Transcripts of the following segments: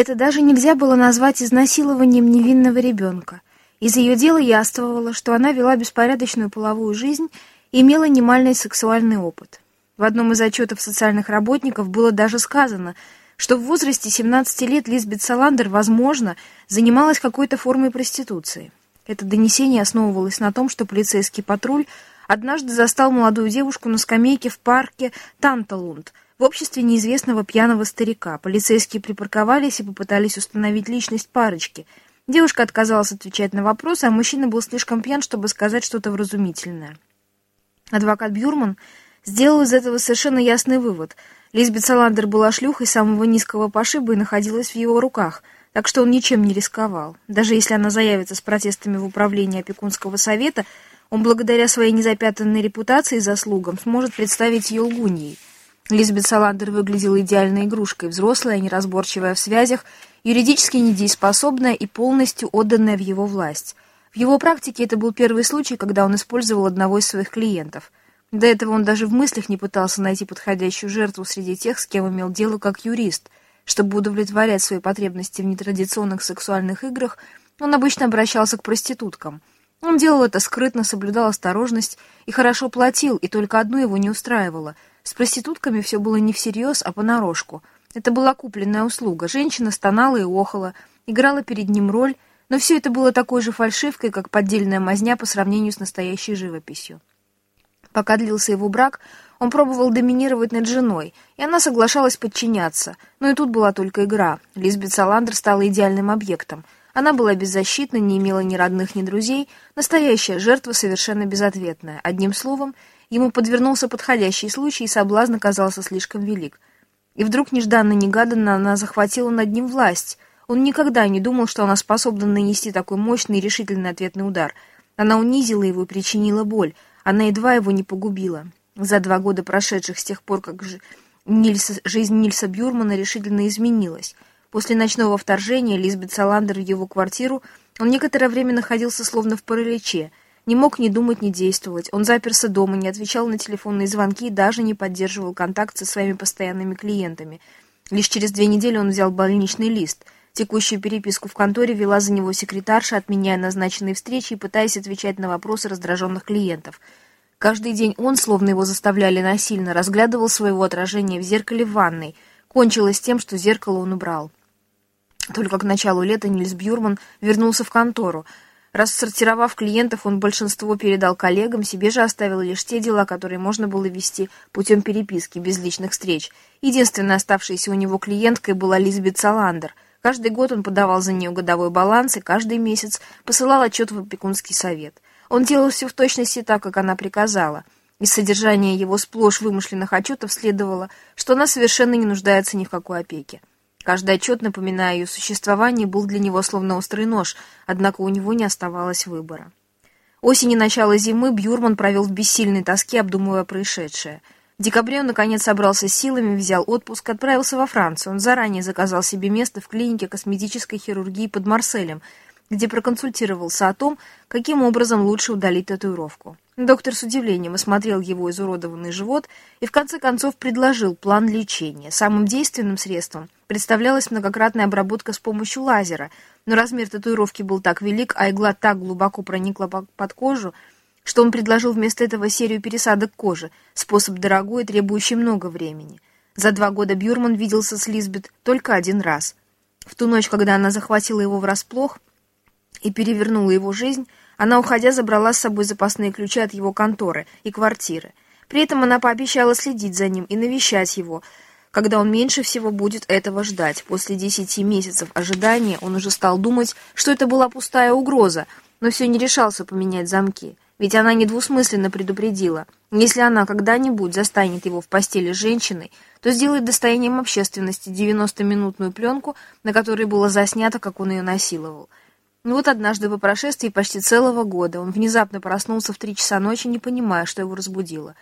Это даже нельзя было назвать изнасилованием невинного ребенка. Из ее дела яствовало, что она вела беспорядочную половую жизнь и имела немальный сексуальный опыт. В одном из отчетов социальных работников было даже сказано, что в возрасте 17 лет Лизбет Саландер, возможно, занималась какой-то формой проституции. Это донесение основывалось на том, что полицейский патруль однажды застал молодую девушку на скамейке в парке Танталунд в обществе неизвестного пьяного старика. Полицейские припарковались и попытались установить личность парочки. Девушка отказалась отвечать на вопросы, а мужчина был слишком пьян, чтобы сказать что-то вразумительное. Адвокат Бюрман сделал из этого совершенно ясный вывод. Лизбет Саландер была шлюхой самого низкого пошиба и находилась в его руках, так что он ничем не рисковал. Даже если она заявится с протестами в управление опекунского совета, он благодаря своей незапятнанной репутации и заслугам сможет представить ее лгуньей. Лизбет Саландер выглядела идеальной игрушкой, взрослая, неразборчивая в связях, юридически недееспособная и полностью отданная в его власть. В его практике это был первый случай, когда он использовал одного из своих клиентов. До этого он даже в мыслях не пытался найти подходящую жертву среди тех, с кем имел дело как юрист. Чтобы удовлетворять свои потребности в нетрадиционных сексуальных играх, он обычно обращался к проституткам – он делал это скрытно, соблюдал осторожность и хорошо платил, и только одно его не устраивало. С проститутками все было не всерьез, а понарошку. Это была купленная услуга. Женщина стонала и охала, играла перед ним роль, но все это было такой же фальшивкой, как поддельная мазня по сравнению с настоящей живописью. Пока длился его брак, он пробовал доминировать над женой, и она соглашалась подчиняться. Но и тут была только игра. Лизбет Саландер стала идеальным объектом — она была беззащитна, не имела ни родных, ни друзей, настоящая жертва совершенно безответная. Одним словом, ему подвернулся подходящий случай, и соблазн оказался слишком велик. И вдруг нежданно-негаданно она захватила над ним власть. Он никогда не думал, что она способна нанести такой мощный и решительный ответный удар. Она унизила его и причинила боль. Она едва его не погубила. За два года, прошедших с тех пор, как Нильса, жизнь Нильса Бюрмана решительно изменилась — После ночного вторжения Лизбет Саландер в его квартиру он некоторое время находился словно в параличе, не мог ни думать, ни действовать. Он заперся дома, не отвечал на телефонные звонки и даже не поддерживал контакт со своими постоянными клиентами. Лишь через две недели он взял больничный лист. Текущую переписку в конторе вела за него секретарша, отменяя назначенные встречи и пытаясь отвечать на вопросы раздраженных клиентов. Каждый день он, словно его заставляли насильно, разглядывал своего отражения в зеркале в ванной. Кончилось тем, что зеркало он убрал. Только к началу лета Нильс Бьюрман вернулся в контору. Рассортировав клиентов, он большинство передал коллегам, себе же оставил лишь те дела, которые можно было вести путем переписки, без личных встреч. Единственной оставшейся у него клиенткой была Лизбет Саландер. Каждый год он подавал за нее годовой баланс и каждый месяц посылал отчет в опекунский совет. Он делал все в точности так, как она приказала. Из содержания его сплошь вымышленных отчетов следовало, что она совершенно не нуждается ни в какой опеке. Каждый отчет, напоминая ее существование, был для него словно острый нож, однако у него не оставалось выбора. Осень и начало зимы Бьюрман провел в бессильной тоске, обдумывая происшедшее. В декабре он, наконец, собрался силами, взял отпуск, отправился во Францию. Он заранее заказал себе место в клинике косметической хирургии под Марселем, где проконсультировался о том, каким образом лучше удалить татуировку. Доктор с удивлением осмотрел его изуродованный живот и в конце концов предложил план лечения. Самым действенным средством представлялась многократная обработка с помощью лазера, но размер татуировки был так велик, а игла так глубоко проникла под кожу, что он предложил вместо этого серию пересадок кожи, способ дорогой и требующий много времени. За два года Бюрман виделся с Лизбет только один раз. В ту ночь, когда она захватила его врасплох и перевернула его жизнь, она, уходя, забрала с собой запасные ключи от его конторы и квартиры. При этом она пообещала следить за ним и навещать его, когда он меньше всего будет этого ждать. После десяти месяцев ожидания он уже стал думать, что это была пустая угроза, но все не решался поменять замки. Ведь она недвусмысленно предупредила, если она когда-нибудь застанет его в постели с женщиной, то сделает достоянием общественности 90-минутную пленку, на которой было заснято, как он ее насиловал. Но вот однажды по прошествии почти целого года он внезапно проснулся в три часа ночи, не понимая, что его разбудило.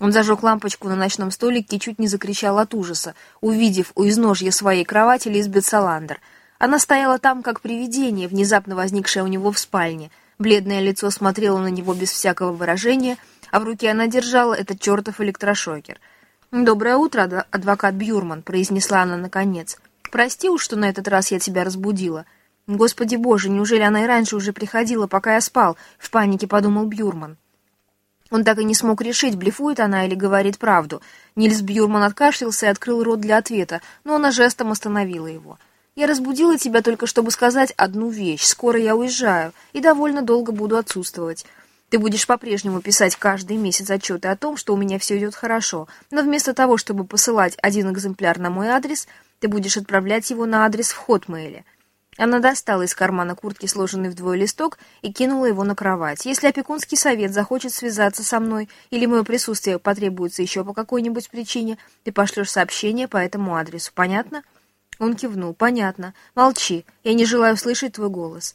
Он зажег лампочку на ночном столике и чуть не закричал от ужаса, увидев у изножья своей кровати Лизбет Саландер. Она стояла там, как привидение, внезапно возникшее у него в спальне. Бледное лицо смотрело на него без всякого выражения, а в руке она держала этот чертов электрошокер. «Доброе утро, адвокат Бьюрман», — произнесла она наконец. Прости уж, что на этот раз я тебя разбудила. Господи боже, неужели она и раньше уже приходила, пока я спал? В панике подумал Бьюрман. Он так и не смог решить, блефует она или говорит правду. Нильс Бьюрман откашлялся и открыл рот для ответа, но она жестом остановила его. «Я разбудила тебя только, чтобы сказать одну вещь. Скоро я уезжаю и довольно долго буду отсутствовать. Ты будешь по-прежнему писать каждый месяц отчеты о том, что у меня все идет хорошо, но вместо того, чтобы посылать один экземпляр на мой адрес, ты будешь отправлять его на адрес в Хотмейле. Она достала из кармана куртки сложенный вдвое листок и кинула его на кровать. Если опекунский совет захочет связаться со мной или мое присутствие потребуется еще по какой-нибудь причине, ты пошлешь сообщение по этому адресу. Понятно? Он кивнул. Понятно. Молчи. Я не желаю слышать твой голос.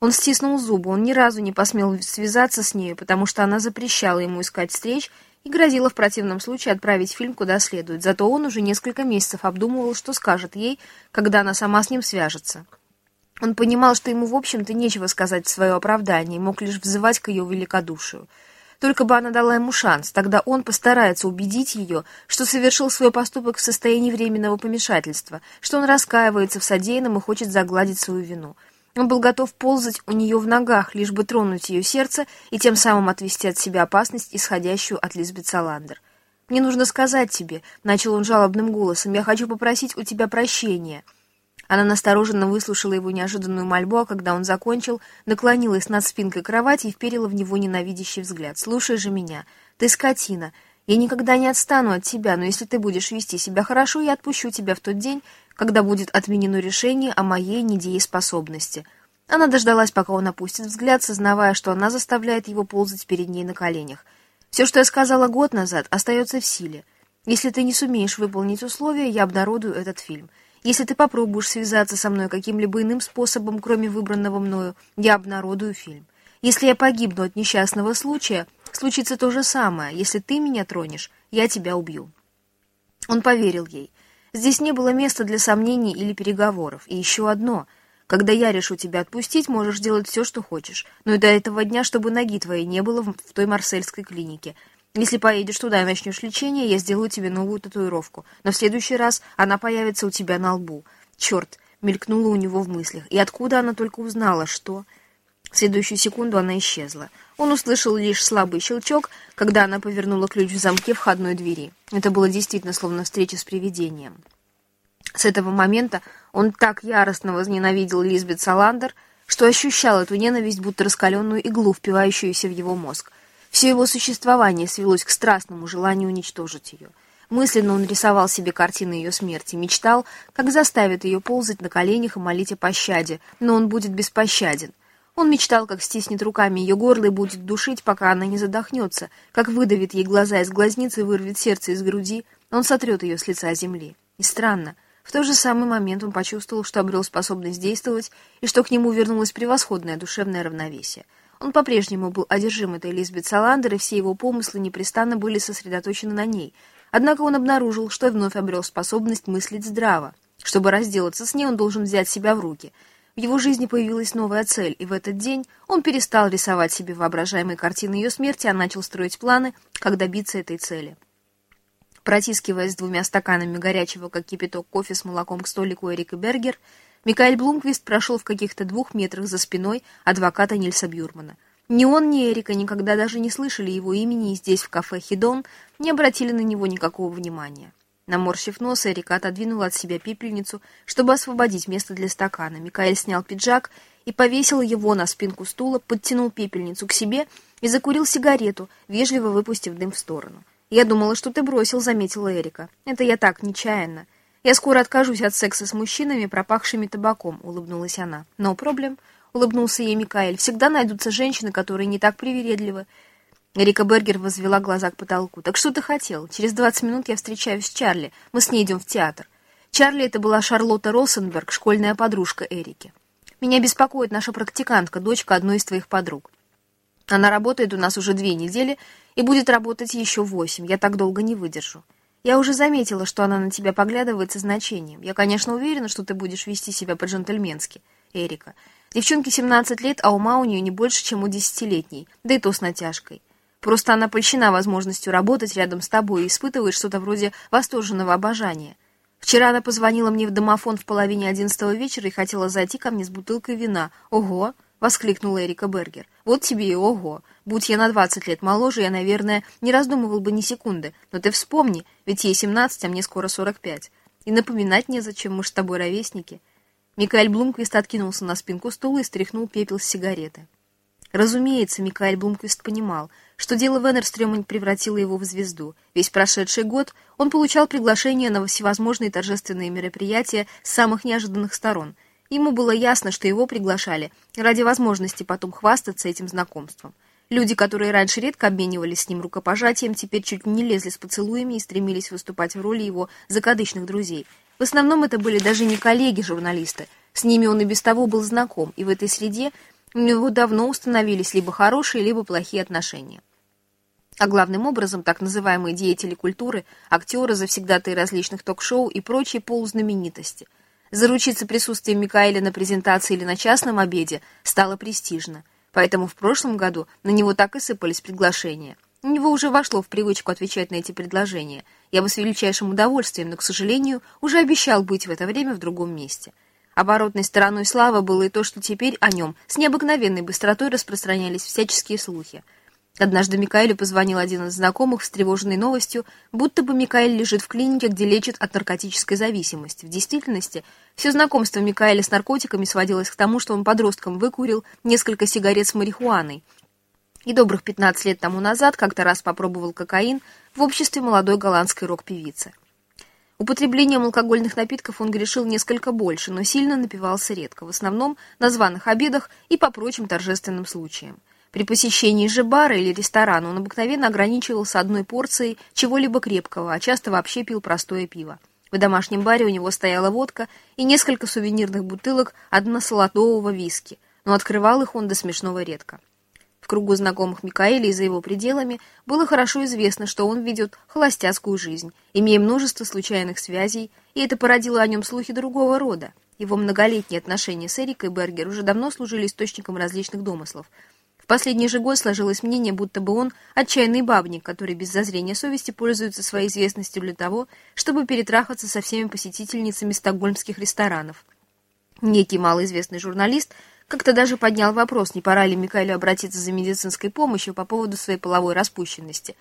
Он стиснул зубы. Он ни разу не посмел связаться с нею, потому что она запрещала ему искать встреч и грозила в противном случае отправить фильм куда следует. Зато он уже несколько месяцев обдумывал, что скажет ей, когда она сама с ним свяжется. Он понимал, что ему, в общем-то, нечего сказать в свое оправдание, и мог лишь взывать к ее великодушию. Только бы она дала ему шанс, тогда он постарается убедить ее, что совершил свой поступок в состоянии временного помешательства, что он раскаивается в содеянном и хочет загладить свою вину. Он был готов ползать у нее в ногах, лишь бы тронуть ее сердце и тем самым отвести от себя опасность, исходящую от Лизбет Саландер. «Мне нужно сказать тебе», — начал он жалобным голосом, — «я хочу попросить у тебя прощения». Она настороженно выслушала его неожиданную мольбу, а когда он закончил, наклонилась над спинкой кровати и вперила в него ненавидящий взгляд. «Слушай же меня. Ты скотина. Я никогда не отстану от тебя, но если ты будешь вести себя хорошо, я отпущу тебя в тот день, когда будет отменено решение о моей недееспособности». Она дождалась, пока он опустит взгляд, сознавая, что она заставляет его ползать перед ней на коленях. «Все, что я сказала год назад, остается в силе. Если ты не сумеешь выполнить условия, я обнародую этот фильм». Если ты попробуешь связаться со мной каким-либо иным способом, кроме выбранного мною, я обнародую фильм. Если я погибну от несчастного случая, случится то же самое. Если ты меня тронешь, я тебя убью». Он поверил ей. Здесь не было места для сомнений или переговоров. И еще одно. Когда я решу тебя отпустить, можешь делать все, что хочешь. Но и до этого дня, чтобы ноги твоей не было в той марсельской клинике. Если поедешь туда и начнешь лечение, я сделаю тебе новую татуировку. Но в следующий раз она появится у тебя на лбу. Черт, мелькнула у него в мыслях. И откуда она только узнала, что... В следующую секунду она исчезла. Он услышал лишь слабый щелчок, когда она повернула ключ в замке входной двери. Это было действительно словно встреча с привидением. С этого момента он так яростно возненавидел Лизбет Саландер, что ощущал эту ненависть, будто раскаленную иглу, впивающуюся в его мозг. Все его существование свелось к страстному желанию уничтожить ее. Мысленно он рисовал себе картины ее смерти, мечтал, как заставит ее ползать на коленях и молить о пощаде, но он будет беспощаден. Он мечтал, как стиснет руками ее горло и будет душить, пока она не задохнется, как выдавит ей глаза из глазницы и вырвет сердце из груди, он сотрет ее с лица земли. И странно, в тот же самый момент он почувствовал, что обрел способность действовать и что к нему вернулось превосходное душевное равновесие — он по-прежнему был одержим этой Лизбет Саландер, и все его помыслы непрестанно были сосредоточены на ней. Однако он обнаружил, что вновь обрел способность мыслить здраво. Чтобы разделаться с ней, он должен взять себя в руки. В его жизни появилась новая цель, и в этот день он перестал рисовать себе воображаемые картины ее смерти, а начал строить планы, как добиться этой цели. Протискиваясь двумя стаканами горячего, как кипяток, кофе с молоком к столику Эрика Бергер, Микаэль Блумквист прошел в каких-то двух метрах за спиной адвоката Нильса Бюрмана. Ни он, ни Эрика никогда даже не слышали его имени и здесь, в кафе «Хидон», не обратили на него никакого внимания. Наморщив нос, Эрика отодвинул от себя пепельницу, чтобы освободить место для стакана. Микаэль снял пиджак и повесил его на спинку стула, подтянул пепельницу к себе и закурил сигарету, вежливо выпустив дым в сторону. «Я думала, что ты бросил», — заметила Эрика. «Это я так, нечаянно. «Я скоро откажусь от секса с мужчинами, пропахшими табаком», — улыбнулась она. «Но проблем», — улыбнулся ей Микаэль, — «всегда найдутся женщины, которые не так привередливы». Эрика Бергер возвела глаза к потолку. «Так что ты хотел? Через двадцать минут я встречаюсь с Чарли. Мы с ней идем в театр». Чарли — это была Шарлотта Росенберг, школьная подружка Эрики. «Меня беспокоит наша практикантка, дочка одной из твоих подруг. Она работает у нас уже две недели и будет работать еще восемь. Я так долго не выдержу». Я уже заметила, что она на тебя поглядывает со значением. Я, конечно, уверена, что ты будешь вести себя по-джентльменски, Эрика. Девчонке 17 лет, а ума у нее не больше, чем у десятилетней, да и то с натяжкой. Просто она польщена возможностью работать рядом с тобой и испытывает что-то вроде восторженного обожания. Вчера она позвонила мне в домофон в половине одиннадцатого вечера и хотела зайти ко мне с бутылкой вина. Ого! — воскликнула Эрика Бергер. «Вот тебе и ого! Будь я на двадцать лет моложе, я, наверное, не раздумывал бы ни секунды. Но ты вспомни, ведь ей семнадцать, а мне скоро сорок пять. И напоминать незачем, мы ж с тобой ровесники». Микаэль Блумквист откинулся на спинку стула и стряхнул пепел с сигареты. Разумеется, Микаэль Блумквист понимал, что дело Венерстрёма превратило его в звезду. Весь прошедший год он получал приглашения на всевозможные торжественные мероприятия с самых неожиданных сторон — Ему было ясно, что его приглашали ради возможности потом хвастаться этим знакомством. Люди, которые раньше редко обменивались с ним рукопожатием, теперь чуть не лезли с поцелуями и стремились выступать в роли его закадычных друзей. В основном это были даже не коллеги-журналисты. С ними он и без того был знаком, и в этой среде у него давно установились либо хорошие, либо плохие отношения. А главным образом так называемые деятели культуры, актеры, завсегдатые различных ток-шоу и прочие полузнаменитости – Заручиться присутствием Микаэля на презентации или на частном обеде стало престижно, поэтому в прошлом году на него так и сыпались приглашения. У него уже вошло в привычку отвечать на эти предложения. Я бы с величайшим удовольствием, но, к сожалению, уже обещал быть в это время в другом месте. Оборотной стороной славы было и то, что теперь о нем с необыкновенной быстротой распространялись всяческие слухи – Однажды Микаэлю позвонил один из знакомых, встревоженный новостью, будто бы Микаэль лежит в клинике, где лечат от наркотической зависимости. В действительности, все знакомство Микаэля с наркотиками сводилось к тому, что он подростком выкурил несколько сигарет с марихуаной. И добрых 15 лет тому назад как-то раз попробовал кокаин в обществе молодой голландской рок-певицы. Употреблением алкогольных напитков он грешил несколько больше, но сильно напивался редко, в основном на званых обедах и по прочим торжественным случаям. При посещении же бара или ресторана он обыкновенно ограничивался одной порцией чего-либо крепкого, а часто вообще пил простое пиво. В домашнем баре у него стояла водка и несколько сувенирных бутылок односолодового виски, но открывал их он до смешного редко. В кругу знакомых Микаэля и за его пределами было хорошо известно, что он ведет холостяцкую жизнь, имея множество случайных связей, и это породило о нем слухи другого рода. Его многолетние отношения с Эрикой Бергер уже давно служили источником различных домыслов – в последний же год сложилось мнение, будто бы он отчаянный бабник, который без зазрения совести пользуется своей известностью для того, чтобы перетрахаться со всеми посетительницами стокгольмских ресторанов. Некий малоизвестный журналист как-то даже поднял вопрос, не пора ли Микаэлю обратиться за медицинской помощью по поводу своей половой распущенности.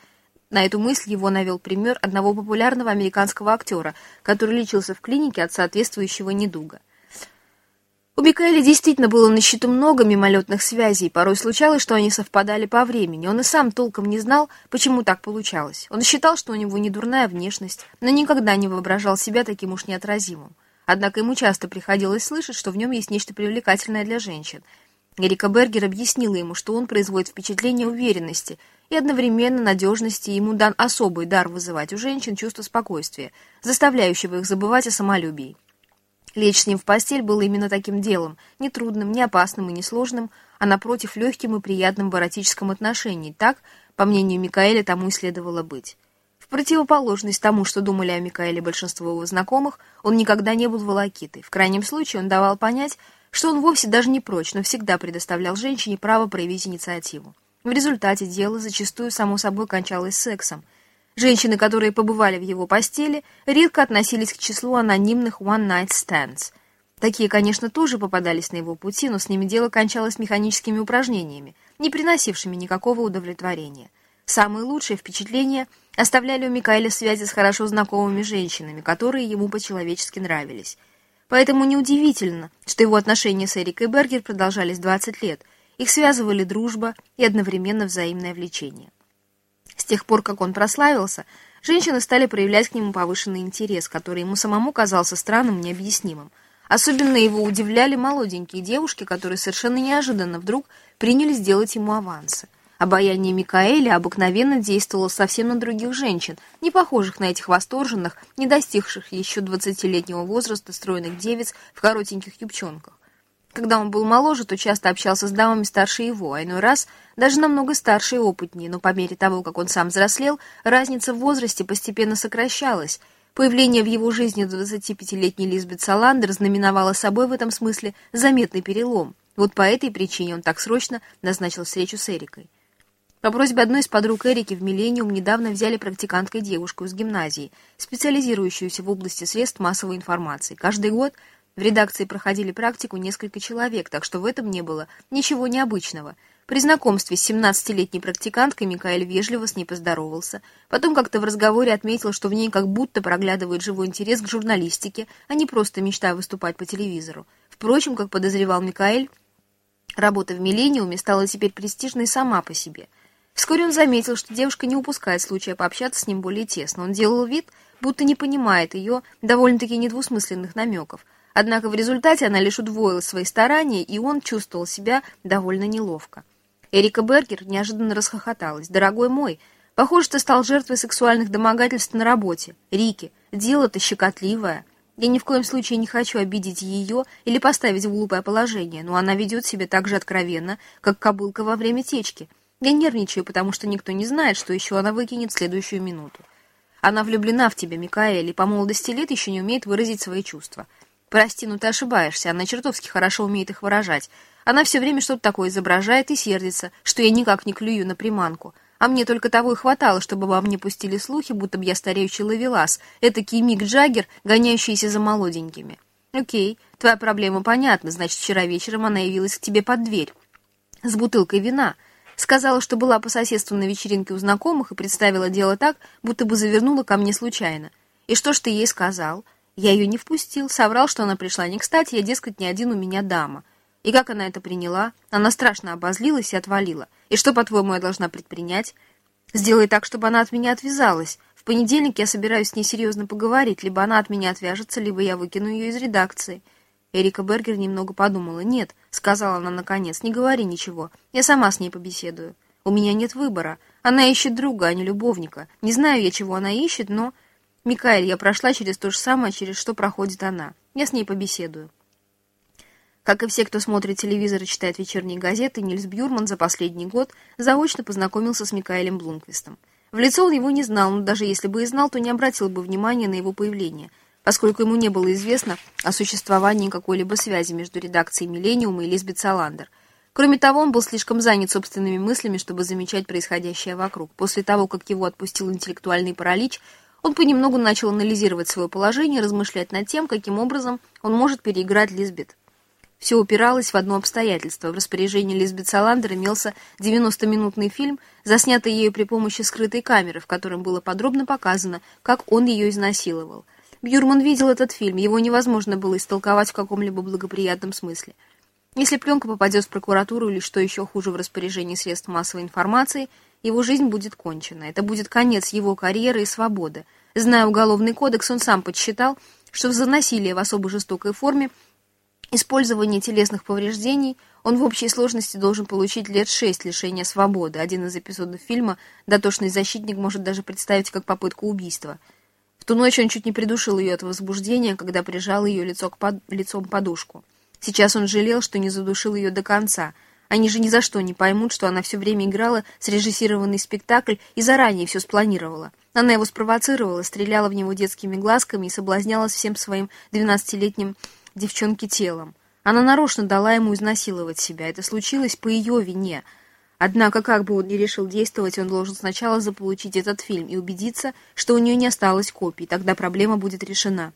На эту мысль его навел пример одного популярного американского актера, который лечился в клинике от соответствующего недуга. У Микаэля действительно было на счету много мимолетных связей, порой случалось, что они совпадали по времени. Он и сам толком не знал, почему так получалось. Он считал, что у него не дурная внешность, но никогда не воображал себя таким уж неотразимым. Однако ему часто приходилось слышать, что в нем есть нечто привлекательное для женщин. Эрика Бергер объяснила ему, что он производит впечатление уверенности и одновременно надежности, ему дан особый дар вызывать у женщин чувство спокойствия, заставляющего их забывать о самолюбии. Лечь с ним в постель было именно таким делом, не трудным, не опасным и не сложным, а напротив легким и приятным в эротическом отношении. Так, по мнению Микаэля, тому и следовало быть. В противоположность тому, что думали о Микаэле большинство его знакомых, он никогда не был волокитой. В крайнем случае он давал понять, что он вовсе даже не прочь, но всегда предоставлял женщине право проявить инициативу. В результате дело зачастую само собой кончалось сексом – Женщины, которые побывали в его постели, редко относились к числу анонимных one-night stands. Такие, конечно, тоже попадались на его пути, но с ними дело кончалось механическими упражнениями, не приносившими никакого удовлетворения. Самые лучшие впечатления оставляли у Микаэля связи с хорошо знакомыми женщинами, которые ему по-человечески нравились. Поэтому неудивительно, что его отношения с Эрикой Бергер продолжались 20 лет. Их связывали дружба и одновременно взаимное влечение. С тех пор, как он прославился, женщины стали проявлять к нему повышенный интерес, который ему самому казался странным и необъяснимым. Особенно его удивляли молоденькие девушки, которые совершенно неожиданно вдруг приняли сделать ему авансы. Обаяние Микаэля обыкновенно действовало совсем на других женщин, не похожих на этих восторженных, не достигших еще двадцатилетнего возраста стройных девиц в коротеньких юбчонках. Когда он был моложе, то часто общался с дамами старше его, а иной раз даже намного старше и опытнее, но по мере того, как он сам взрослел, разница в возрасте постепенно сокращалась. Появление в его жизни 25-летней Лизбет Саландер знаменовало собой в этом смысле заметный перелом. Вот по этой причине он так срочно назначил встречу с Эрикой. По просьбе одной из подруг Эрики в «Миллениум» недавно взяли практиканткой девушку из гимназии, специализирующуюся в области средств массовой информации. Каждый год в редакции проходили практику несколько человек, так что в этом не было ничего необычного. При знакомстве с 17-летней практиканткой Микаэль вежливо с ней поздоровался. Потом как-то в разговоре отметил, что в ней как будто проглядывает живой интерес к журналистике, а не просто мечта выступать по телевизору. Впрочем, как подозревал Микаэль, работа в «Миллениуме» стала теперь престижной сама по себе – Вскоре он заметил, что девушка не упускает случая пообщаться с ним более тесно. Он делал вид, будто не понимает ее довольно-таки недвусмысленных намеков. Однако в результате она лишь удвоила свои старания, и он чувствовал себя довольно неловко. Эрика Бергер неожиданно расхохоталась. «Дорогой мой, похоже, ты стал жертвой сексуальных домогательств на работе. Рики, дело-то щекотливое. Я ни в коем случае не хочу обидеть ее или поставить в глупое положение, но она ведет себя так же откровенно, как кобылка во время течки». Я нервничаю, потому что никто не знает, что еще она выкинет в следующую минуту. Она влюблена в тебя, Микаэль, и по молодости лет еще не умеет выразить свои чувства. Прости, но ты ошибаешься, она чертовски хорошо умеет их выражать. Она все время что-то такое изображает и сердится, что я никак не клюю на приманку. А мне только того и хватало, чтобы обо мне пустили слухи, будто бы я стареющий ловелас, этакий Мик Джаггер, гоняющийся за молоденькими. Окей, твоя проблема понятна, значит, вчера вечером она явилась к тебе под дверь. С бутылкой вина — Сказала, что была по соседству на вечеринке у знакомых и представила дело так, будто бы завернула ко мне случайно. И что ж ты ей сказал? Я ее не впустил, соврал, что она пришла не кстати, я, дескать, не один у меня дама. И как она это приняла? Она страшно обозлилась и отвалила. И что, по-твоему, я должна предпринять? Сделай так, чтобы она от меня отвязалась. В понедельник я собираюсь с ней серьезно поговорить. Либо она от меня отвяжется, либо я выкину ее из редакции. Эрика Бергер немного подумала. «Нет», — сказала она наконец, — «не говори ничего. Я сама с ней побеседую. У меня нет выбора. Она ищет друга, а не любовника. Не знаю я, чего она ищет, но...» «Микаэль, я прошла через то же самое, через что проходит она. Я с ней побеседую». Как и все, кто смотрит телевизор и читает вечерние газеты, Нильс Бюрман за последний год заочно познакомился с Микаэлем Блумквистом. В лицо он его не знал, но даже если бы и знал, то не обратил бы внимания на его появление — поскольку ему не было известно о существовании какой-либо связи между редакцией «Миллениума» и Лизбет Саландер. Кроме того, он был слишком занят собственными мыслями, чтобы замечать происходящее вокруг. После того, как его отпустил интеллектуальный паралич, он понемногу начал анализировать свое положение, размышлять над тем, каким образом он может переиграть Лизбет. Все упиралось в одно обстоятельство. В распоряжении Лизбет Саландер имелся 90-минутный фильм, заснятый ею при помощи скрытой камеры, в котором было подробно показано, как он ее изнасиловал – Бьюрман видел этот фильм, его невозможно было истолковать в каком-либо благоприятном смысле. Если пленка попадет в прокуратуру или, что еще хуже, в распоряжение средств массовой информации, его жизнь будет кончена. Это будет конец его карьеры и свободы. Зная уголовный кодекс, он сам подсчитал, что за насилие в особо жестокой форме, использование телесных повреждений, он в общей сложности должен получить лет шесть лишения свободы. Один из эпизодов фильма «Дотошный защитник» может даже представить как попытку убийства – в ту ночь он чуть не придушил ее от возбуждения, когда прижал ее лицо к под... лицом подушку. Сейчас он жалел, что не задушил ее до конца. Они же ни за что не поймут, что она все время играла срежиссированный спектакль и заранее все спланировала. Она его спровоцировала, стреляла в него детскими глазками и соблазнялась всем своим двенадцатилетним девчонке телом. Она нарочно дала ему изнасиловать себя. Это случилось по ее вине — Однако, как бы он ни решил действовать, он должен сначала заполучить этот фильм и убедиться, что у нее не осталось копий, тогда проблема будет решена.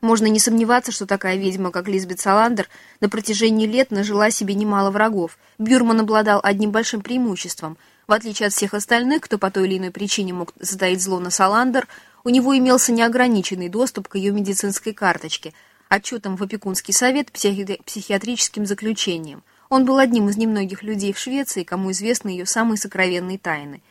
Можно не сомневаться, что такая ведьма, как Лизбет Саландер, на протяжении лет нажила себе немало врагов. Бюрман обладал одним большим преимуществом. В отличие от всех остальных, кто по той или иной причине мог затаить зло на Саландер, у него имелся неограниченный доступ к ее медицинской карточке, отчетам в опекунский совет, психи психиатрическим заключениям. Он был одним из немногих людей в Швеции, кому известны ее самые сокровенные тайны.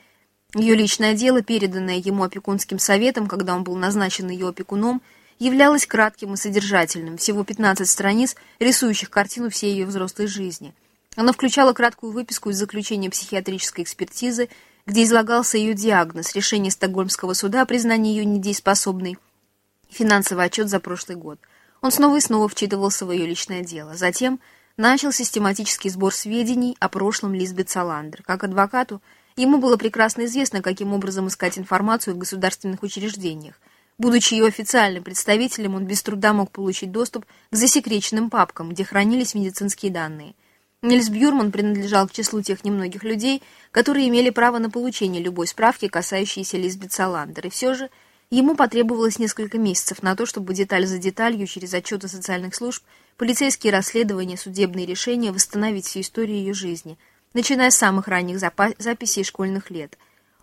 Ее личное дело, переданное ему опекунским советом, когда он был назначен ее опекуном, являлось кратким и содержательным, всего 15 страниц, рисующих картину всей ее взрослой жизни. Оно включало краткую выписку из заключения психиатрической экспертизы, где излагался ее диагноз, решение Стокгольмского суда о признании ее недееспособной, финансовый отчет за прошлый год. Он снова и снова вчитывался в ее личное дело. Затем начал систематический сбор сведений о прошлом Лизбет Саландер. Как адвокату, ему было прекрасно известно, каким образом искать информацию в государственных учреждениях. Будучи ее официальным представителем, он без труда мог получить доступ к засекреченным папкам, где хранились медицинские данные. Нильс Бьюрман принадлежал к числу тех немногих людей, которые имели право на получение любой справки, касающейся Лизбет Саландер, и все же ему потребовалось несколько месяцев на то, чтобы деталь за деталью, через отчеты социальных служб, полицейские расследования, судебные решения восстановить всю историю ее жизни, начиная с самых ранних записей школьных лет.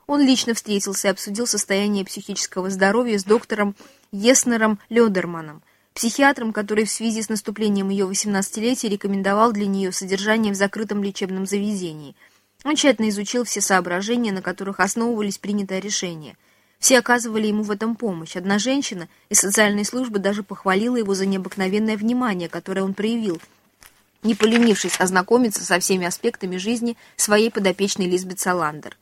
Он лично встретился и обсудил состояние психического здоровья с доктором Еснером Лёдерманом – психиатром, который в связи с наступлением ее 18-летия рекомендовал для нее содержание в закрытом лечебном заведении. Он тщательно изучил все соображения, на которых основывались принятое решение. Все оказывали ему в этом помощь. Одна женщина из социальной службы даже похвалила его за необыкновенное внимание, которое он проявил, не поленившись ознакомиться со всеми аспектами жизни своей подопечной Лизбет Саландер.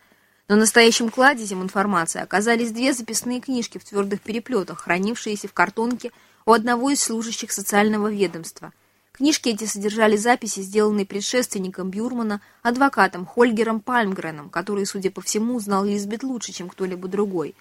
Но настоящим кладезем информации оказались две записные книжки в твердых переплетах, хранившиеся в картонке у одного из служащих социального ведомства. Книжки эти содержали записи, сделанные предшественником Бюрмана, адвокатом Хольгером Пальмгреном, который, судя по всему, знал Лизбет лучше, чем кто-либо другой.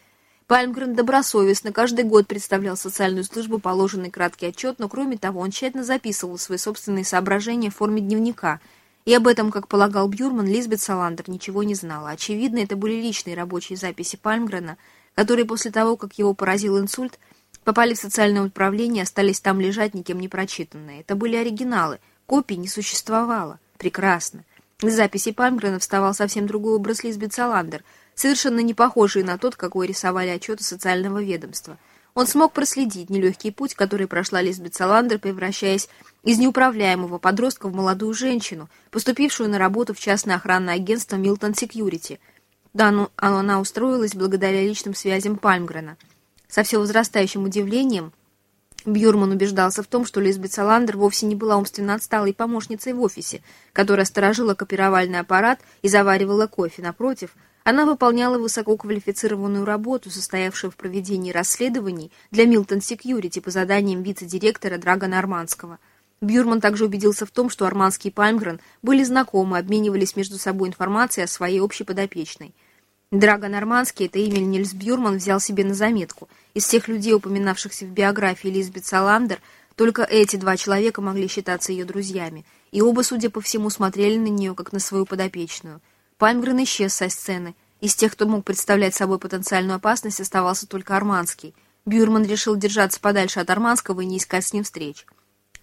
Пальмгрен добросовестно каждый год представлял социальную службу положенный краткий отчет, но кроме того он тщательно записывал свои собственные соображения в форме дневника. И об этом, как полагал Бюрман, Лизбет Саландер ничего не знала. Очевидно, это были личные рабочие записи Пальмгрена, которые после того, как его поразил инсульт, попали в социальное управление, остались там лежать, никем не прочитанные. Это были оригиналы, копий не существовало. Прекрасно. Из записи Пальмгрена вставал совсем другой образ Лизбет Саландер, совершенно не похожий на тот, какой рисовали отчеты социального ведомства. Он смог проследить нелегкий путь, который прошла Лизбет Саландер, превращаясь из неуправляемого подростка в молодую женщину, поступившую на работу в частное охранное агентство Milton Security. Да, ну, она устроилась благодаря личным связям Пальмгрена – со все возрастающим удивлением Бьюрман убеждался в том, что Лизбет Саландер вовсе не была умственно отсталой помощницей в офисе, которая сторожила копировальный аппарат и заваривала кофе. Напротив, она выполняла высококвалифицированную работу, состоявшую в проведении расследований для Милтон Секьюрити по заданиям вице-директора Драгона Арманского. Бьюрман также убедился в том, что Арманский и Пальмгрен были знакомы, обменивались между собой информацией о своей общей подопечной. Драго Нормандский, это имя Нильс Бьюрман взял себе на заметку. Из всех людей, упоминавшихся в биографии Лизбет Саландер, только эти два человека могли считаться ее друзьями, и оба, судя по всему, смотрели на нее, как на свою подопечную. Пальмгрен исчез со сцены. Из тех, кто мог представлять собой потенциальную опасность, оставался только Арманский. Бюрман решил держаться подальше от Арманского и не искать с ним встреч.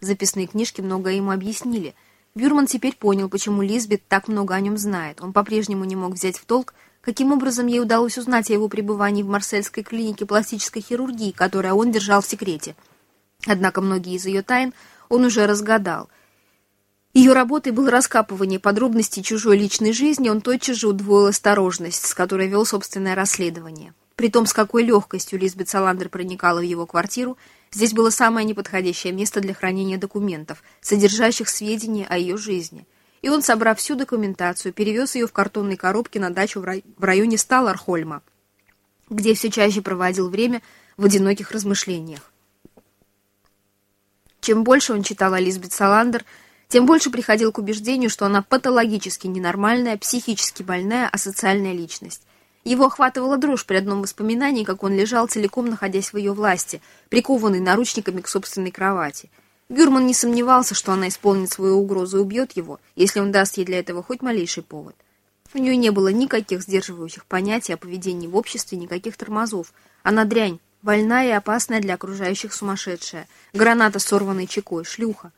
Записные книжки многое ему объяснили. Бюрман теперь понял, почему Лизбет так много о нем знает. Он по-прежнему не мог взять в толк, каким образом ей удалось узнать о его пребывании в марсельской клинике пластической хирургии, которую он держал в секрете. Однако многие из ее тайн он уже разгадал. Ее работой было раскапывание подробностей чужой личной жизни, он тотчас же удвоил осторожность, с которой вел собственное расследование. При том, с какой легкостью Лизбет Саландер проникала в его квартиру, здесь было самое неподходящее место для хранения документов, содержащих сведения о ее жизни – и он, собрав всю документацию, перевез ее в картонной коробке на дачу в районе Сталархольма, где все чаще проводил время в одиноких размышлениях. Чем больше он читал о Лизбет Саландер, тем больше приходил к убеждению, что она патологически ненормальная, психически больная, асоциальная личность. Его охватывала дрожь при одном воспоминании, как он лежал целиком, находясь в ее власти, прикованный наручниками к собственной кровати – Гюрман не сомневался, что она исполнит свою угрозу и убьет его, если он даст ей для этого хоть малейший повод. У нее не было никаких сдерживающих понятий о поведении в обществе, никаких тормозов. Она дрянь, больная и опасная для окружающих сумасшедшая, граната, сорванной чекой, шлюха.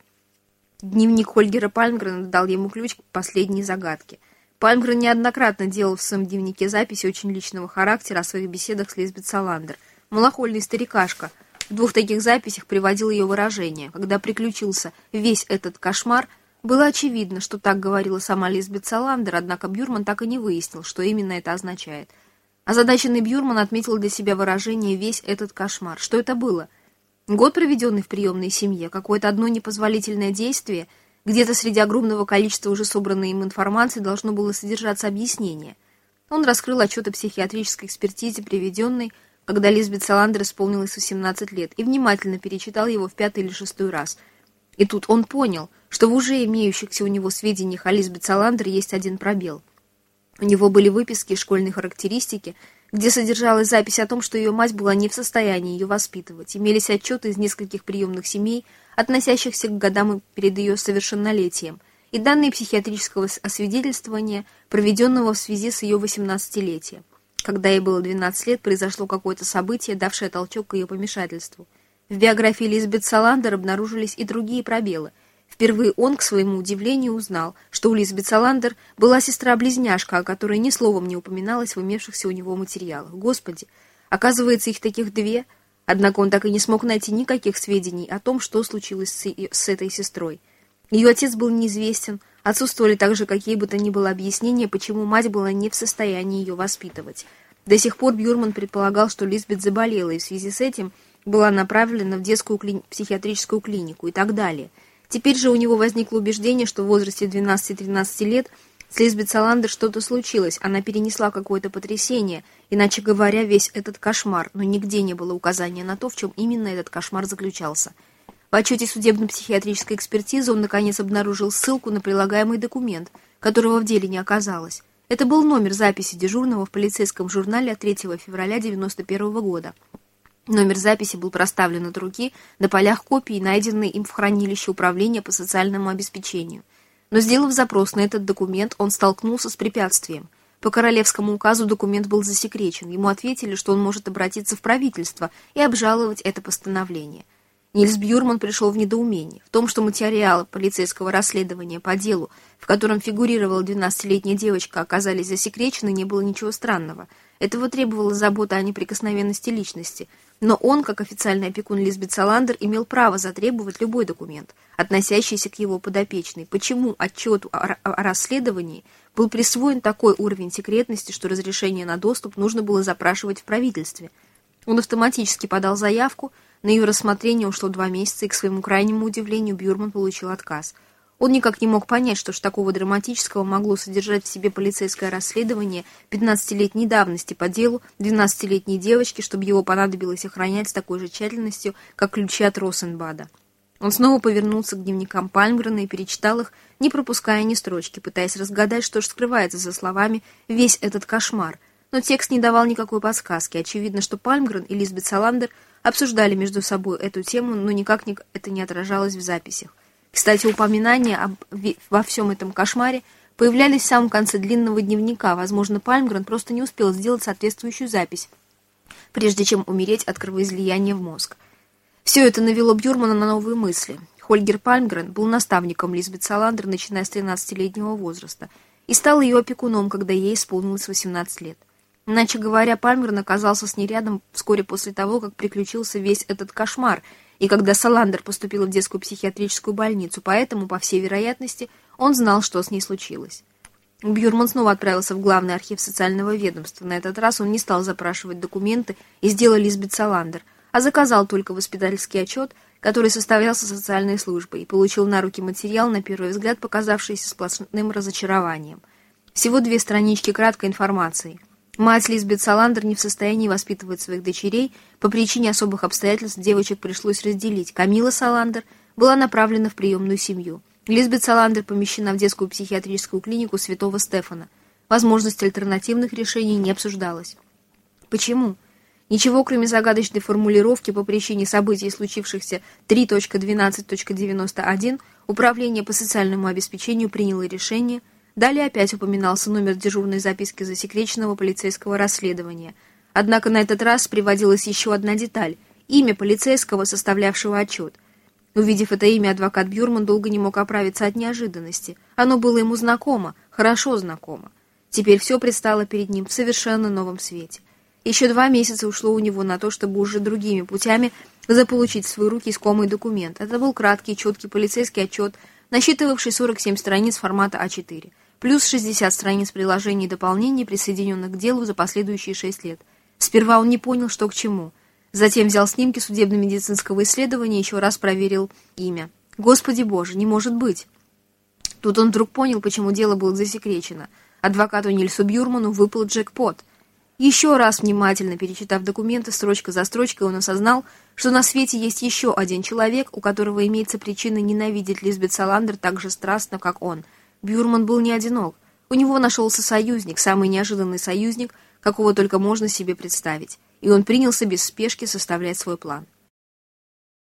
Дневник Хольгера Пальмгрена дал ему ключ к последней загадке. Пальмгрен неоднократно делал в своем дневнике записи очень личного характера о своих беседах с Лизбет Саландер. Малохольный старикашка — в двух таких записях приводил ее выражение. Когда приключился весь этот кошмар, было очевидно, что так говорила сама Лизбет Саландер, однако Бюрман так и не выяснил, что именно это означает. Озадаченный Бюрман отметил для себя выражение «весь этот кошмар». Что это было? Год, проведенный в приемной семье, какое-то одно непозволительное действие, где-то среди огромного количества уже собранной им информации должно было содержаться объяснение. Он раскрыл отчет о психиатрической экспертизе, приведенной когда Лизбет Саландер исполнилось 18 лет, и внимательно перечитал его в пятый или шестой раз. И тут он понял, что в уже имеющихся у него сведениях о Лизбет Саландер есть один пробел. У него были выписки и школьные характеристики, где содержалась запись о том, что ее мать была не в состоянии ее воспитывать. Имелись отчеты из нескольких приемных семей, относящихся к годам перед ее совершеннолетием. и данные психиатрического освидетельствования, проведенного в связи с ее 18-летием. Когда ей было 12 лет, произошло какое-то событие, давшее толчок к ее помешательству. В биографии Лизбет Саландер обнаружились и другие пробелы. Впервые он, к своему удивлению, узнал, что у Лизбет Саландер была сестра-близняшка, о которой ни словом не упоминалось в имевшихся у него материалах. Господи, оказывается, их таких две. Однако он так и не смог найти никаких сведений о том, что случилось с, с этой сестрой. Ее отец был неизвестен, отсутствовали также какие бы то ни было объяснения, почему мать была не в состоянии ее воспитывать. До сих пор Бьюрман предполагал, что Лизбет заболела, и в связи с этим была направлена в детскую кли... психиатрическую клинику и так далее. Теперь же у него возникло убеждение, что в возрасте 12-13 лет с Лизбет Саландер что-то случилось, она перенесла какое-то потрясение, иначе говоря, весь этот кошмар, но нигде не было указания на то, в чем именно этот кошмар заключался – в отчете судебно-психиатрической экспертизы он, наконец, обнаружил ссылку на прилагаемый документ, которого в деле не оказалось. Это был номер записи дежурного в полицейском журнале от 3 февраля 1991 года. Номер записи был проставлен от руки на полях копии, найденные им в хранилище управления по социальному обеспечению. Но, сделав запрос на этот документ, он столкнулся с препятствием. По королевскому указу документ был засекречен. Ему ответили, что он может обратиться в правительство и обжаловать это постановление. Нильс Бьюрман пришел в недоумение. В том, что материалы полицейского расследования по делу, в котором фигурировала 12-летняя девочка, оказались засекречены, не было ничего странного. Этого требовала забота о неприкосновенности личности. Но он, как официальный опекун Лизбет Саландер, имел право затребовать любой документ, относящийся к его подопечной. Почему отчету о, о расследовании был присвоен такой уровень секретности, что разрешение на доступ нужно было запрашивать в правительстве? Он автоматически подал заявку, на ее рассмотрение ушло два месяца, и, к своему крайнему удивлению, Бюрман получил отказ. Он никак не мог понять, что ж такого драматического могло содержать в себе полицейское расследование 15-летней давности по делу 12-летней девочки, чтобы его понадобилось охранять с такой же тщательностью, как ключи от Росенбада. Он снова повернулся к дневникам Пальмгрена и перечитал их, не пропуская ни строчки, пытаясь разгадать, что же скрывается за словами «весь этот кошмар». Но текст не давал никакой подсказки. Очевидно, что Пальмгрен и Лизбет Саландер – обсуждали между собой эту тему, но никак не, это не отражалось в записях. Кстати, упоминания об, во всем этом кошмаре появлялись в самом конце длинного дневника. Возможно, Пальмгрен просто не успел сделать соответствующую запись, прежде чем умереть от кровоизлияния в мозг. Все это навело Бюрмана на новые мысли. Хольгер Пальмгрен был наставником Лизбет Саландер, начиная с 13-летнего возраста, и стал ее опекуном, когда ей исполнилось 18 лет. Иначе говоря, Пальмер оказался с ней рядом вскоре после того, как приключился весь этот кошмар, и когда Саландер поступила в детскую психиатрическую больницу, поэтому, по всей вероятности, он знал, что с ней случилось. Бьюрман снова отправился в главный архив социального ведомства. На этот раз он не стал запрашивать документы и сделал Лизбет Саландер, а заказал только воспитательский отчет, который составлялся социальной службой, и получил на руки материал, на первый взгляд показавшийся сплошным разочарованием. Всего две странички краткой информации – Мать Лизбет Саландер не в состоянии воспитывать своих дочерей. По причине особых обстоятельств девочек пришлось разделить. Камила Саландер была направлена в приемную семью. Лизбет Саландер помещена в детскую психиатрическую клинику Святого Стефана. Возможность альтернативных решений не обсуждалась. Почему? Ничего, кроме загадочной формулировки по причине событий, случившихся 3.12.91, Управление по социальному обеспечению приняло решение – Далее опять упоминался номер дежурной записки засекреченного полицейского расследования. Однако на этот раз приводилась еще одна деталь – имя полицейского, составлявшего отчет. Увидев это имя, адвокат Бюрман долго не мог оправиться от неожиданности. Оно было ему знакомо, хорошо знакомо. Теперь все предстало перед ним в совершенно новом свете. Еще два месяца ушло у него на то, чтобы уже другими путями заполучить в свои руки искомый документ. Это был краткий, четкий полицейский отчет, насчитывавший 47 страниц формата А4 плюс 60 страниц приложений и дополнений, присоединенных к делу за последующие 6 лет. Сперва он не понял, что к чему. Затем взял снимки судебно-медицинского исследования и еще раз проверил имя. Господи боже, не может быть! Тут он вдруг понял, почему дело было засекречено. Адвокату Нильсу Бьюрману выпал джекпот. Еще раз внимательно перечитав документы строчка за строчкой, он осознал, что на свете есть еще один человек, у которого имеется причина ненавидеть Лизбет Саландер так же страстно, как он — Бюрман был не одинок. У него нашелся союзник, самый неожиданный союзник, какого только можно себе представить, и он принялся без спешки составлять свой план.